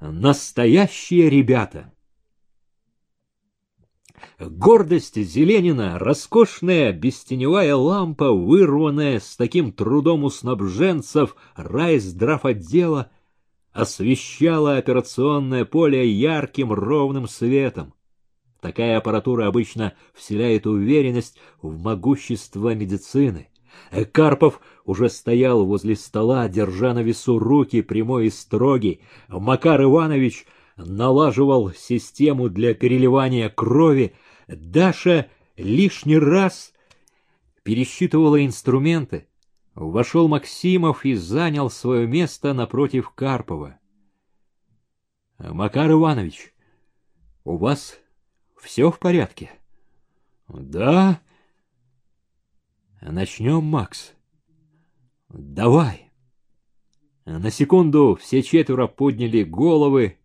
Настоящие ребята. Гордость Зеленина, роскошная бестеневая лампа, вырванная с таким трудом у снабженцев райздравотдела, освещала операционное поле ярким ровным светом. Такая аппаратура обычно вселяет уверенность в могущество медицины. Карпов уже стоял возле стола, держа на весу руки прямой и строгий. Макар Иванович налаживал систему для переливания крови. Даша лишний раз пересчитывала инструменты. Вошел Максимов и занял свое место напротив Карпова. — Макар Иванович, у вас все в порядке? — Да, Начнем, Макс. Давай. На секунду все четверо подняли головы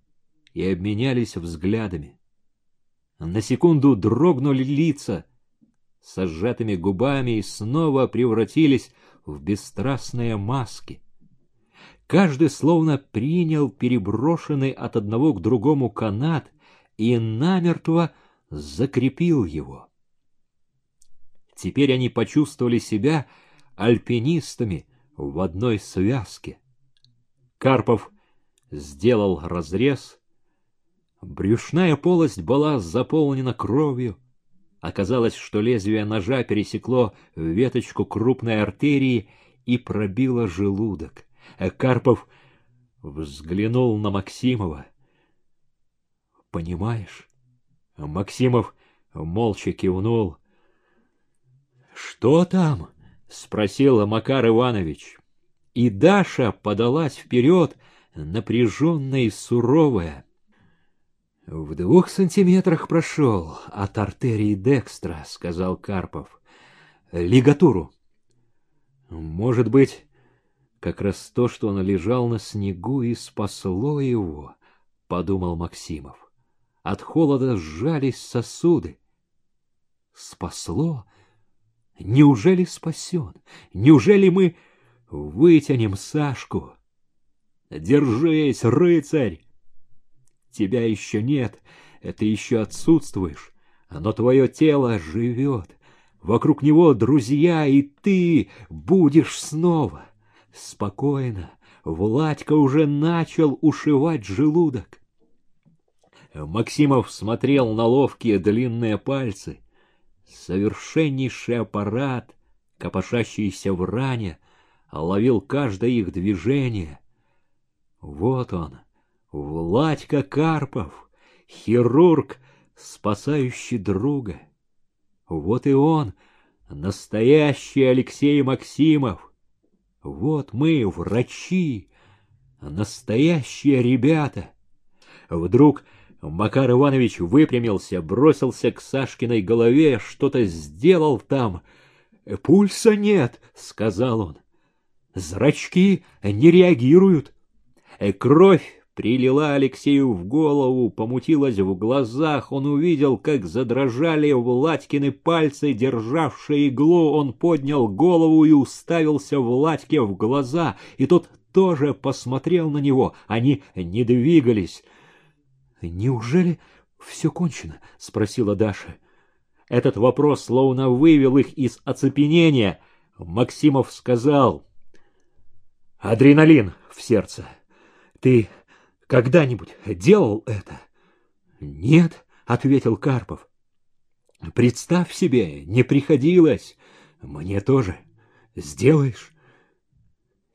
и обменялись взглядами. На секунду дрогнули лица с сжатыми губами и снова превратились в бесстрастные маски. Каждый словно принял переброшенный от одного к другому канат и намертво закрепил его. Теперь они почувствовали себя альпинистами в одной связке. Карпов сделал разрез. Брюшная полость была заполнена кровью. Оказалось, что лезвие ножа пересекло веточку крупной артерии и пробило желудок. Карпов взглянул на Максимова. «Понимаешь?» Максимов молча кивнул. «Что там?» — спросил Макар Иванович. И Даша подалась вперед, напряженная и суровая. «В двух сантиметрах прошел от артерии Декстра», — сказал Карпов. «Лигатуру». «Может быть, как раз то, что он лежал на снегу и спасло его», — подумал Максимов. От холода сжались сосуды. «Спасло?» Неужели спасен? Неужели мы вытянем Сашку? Держись, рыцарь! Тебя еще нет, это еще отсутствуешь, но твое тело живет. Вокруг него друзья, и ты будешь снова. Спокойно, Владька уже начал ушивать желудок. Максимов смотрел на ловкие длинные пальцы — Совершеннейший аппарат, копошащийся в ране, ловил каждое их движение. Вот он, Владька Карпов, хирург, спасающий друга. Вот и он, настоящий Алексей Максимов. Вот мы, врачи, настоящие ребята. Вдруг Макар Иванович выпрямился, бросился к Сашкиной голове, что-то сделал там. «Пульса нет», — сказал он. «Зрачки не реагируют». Кровь прилила Алексею в голову, помутилась в глазах. Он увидел, как задрожали Владькины пальцы, державшие иглу. Он поднял голову и уставился Владьке в глаза, и тот тоже посмотрел на него. Они не двигались. «Неужели все кончено?» — спросила Даша. Этот вопрос словно вывел их из оцепенения. Максимов сказал. «Адреналин в сердце. Ты когда-нибудь делал это?» «Нет», — ответил Карпов. «Представь себе, не приходилось. Мне тоже. Сделаешь?»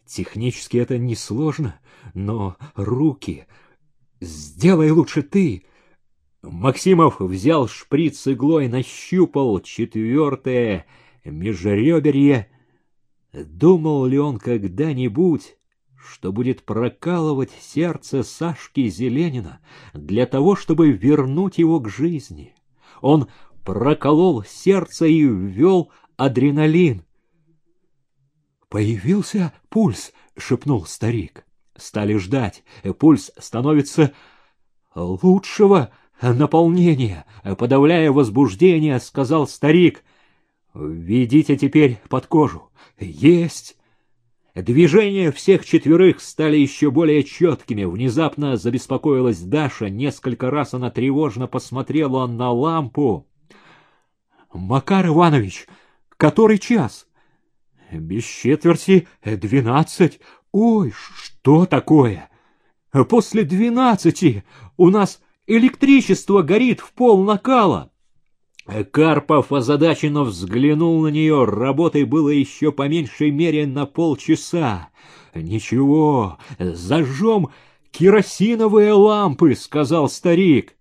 Технически это несложно, но руки Сделай лучше ты. Максимов взял шприц иглой, нащупал четвертое межреберье. Думал ли он когда-нибудь, что будет прокалывать сердце Сашки Зеленина для того, чтобы вернуть его к жизни? Он проколол сердце и ввел адреналин. «Появился пульс», — шепнул старик. Стали ждать. Пульс становится лучшего наполнения. Подавляя возбуждение, сказал старик. «Введите теперь под кожу». «Есть!» Движения всех четверых стали еще более четкими. Внезапно забеспокоилась Даша. Несколько раз она тревожно посмотрела на лампу. — Макар Иванович, который час? — Без четверти двенадцать. Ой, что такое? После двенадцати у нас электричество горит в пол накала. Карпов озадаченно взглянул на нее. Работой было еще по меньшей мере на полчаса. «Ничего, зажжем керосиновые лампы», — сказал старик.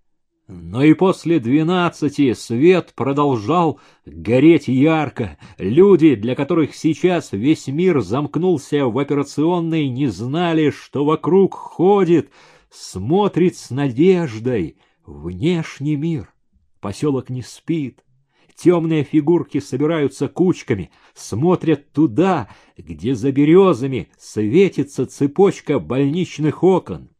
Но и после двенадцати свет продолжал гореть ярко. Люди, для которых сейчас весь мир замкнулся в операционной, не знали, что вокруг ходит, смотрит с надеждой внешний мир. Поселок не спит. Темные фигурки собираются кучками, смотрят туда, где за березами светится цепочка больничных окон.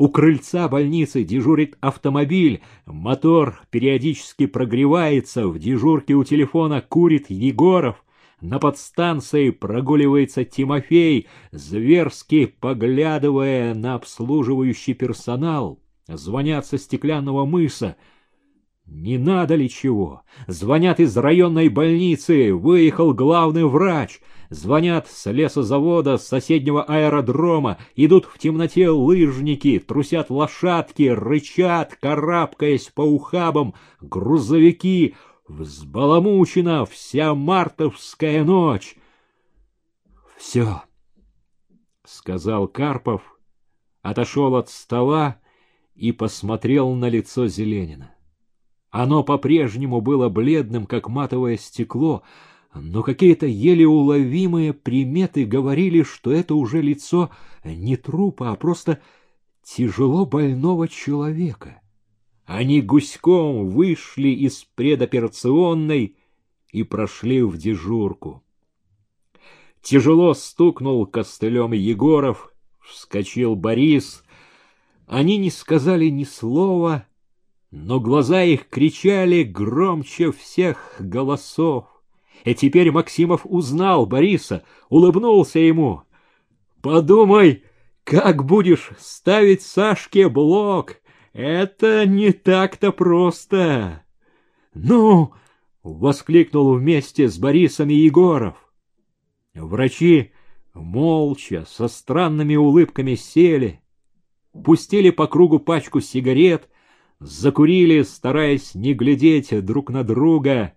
У крыльца больницы дежурит автомобиль, мотор периодически прогревается, в дежурке у телефона курит Егоров, на подстанции прогуливается Тимофей, зверски поглядывая на обслуживающий персонал. Звонят со стеклянного мыса — не надо ли чего? Звонят из районной больницы, выехал главный врач. Звонят с лесозавода, с соседнего аэродрома, идут в темноте лыжники, трусят лошадки, рычат, карабкаясь по ухабам, грузовики. Взбаламучена вся мартовская ночь. — Все, — сказал Карпов, отошел от стола и посмотрел на лицо Зеленина. Оно по-прежнему было бледным, как матовое стекло, но какие-то еле уловимые приметы говорили, что это уже лицо не трупа, а просто тяжело больного человека. Они гуськом вышли из предоперационной и прошли в дежурку. Тяжело стукнул костылем Егоров, вскочил Борис. Они не сказали ни слова, но глаза их кричали громче всех голосов. И теперь Максимов узнал Бориса, улыбнулся ему. «Подумай, как будешь ставить Сашке блок? Это не так-то просто!» «Ну!» — воскликнул вместе с Борисом Егоров. Врачи молча, со странными улыбками сели, пустили по кругу пачку сигарет — закурили, стараясь не глядеть друг на друга,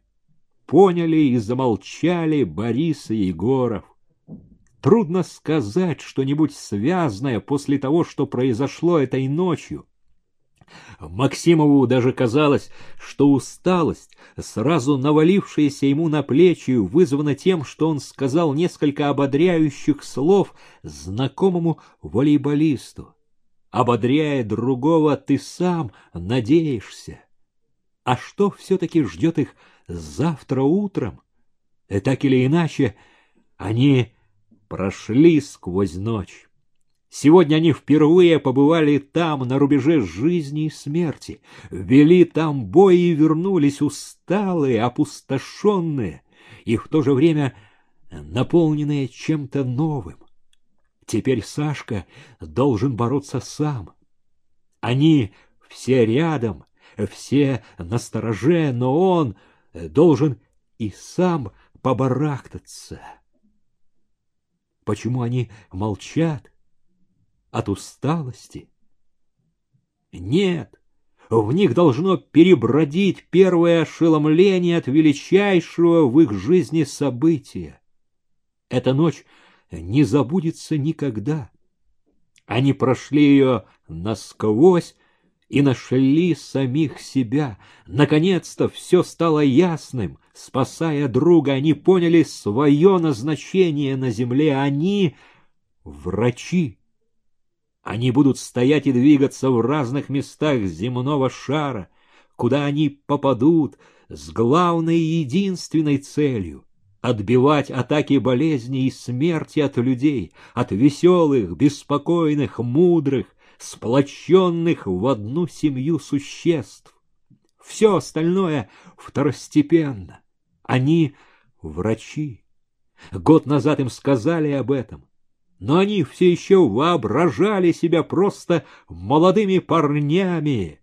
поняли и замолчали Борис и Егоров. Трудно сказать что-нибудь связанное после того, что произошло этой ночью. Максимову даже казалось, что усталость, сразу навалившаяся ему на плечи, вызвана тем, что он сказал несколько ободряющих слов знакомому волейболисту ободряя другого, ты сам надеешься. А что все-таки ждет их завтра утром? И так или иначе, они прошли сквозь ночь. Сегодня они впервые побывали там, на рубеже жизни и смерти, вели там бой и вернулись усталые, опустошенные и в то же время наполненные чем-то новым. Теперь Сашка должен бороться сам. Они все рядом, все настороже, но он должен и сам побарахтаться. Почему они молчат? От усталости? Нет, в них должно перебродить первое ошеломление от величайшего в их жизни события. Эта ночь не забудется никогда. Они прошли ее насквозь и нашли самих себя. Наконец-то все стало ясным. Спасая друга, они поняли свое назначение на земле. Они — врачи. Они будут стоять и двигаться в разных местах земного шара, куда они попадут с главной и единственной целью — отбивать атаки болезни и смерти от людей, от веселых, беспокойных, мудрых, сплоченных в одну семью существ. Все остальное второстепенно. Они — врачи. Год назад им сказали об этом, но они все еще воображали себя просто молодыми парнями.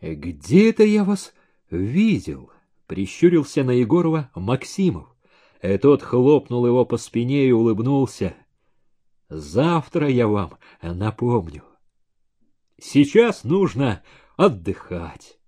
«Где-то я вас видел», — прищурился на Егорова Максимов. И тот хлопнул его по спине и улыбнулся. «Завтра я вам напомню. Сейчас нужно отдыхать».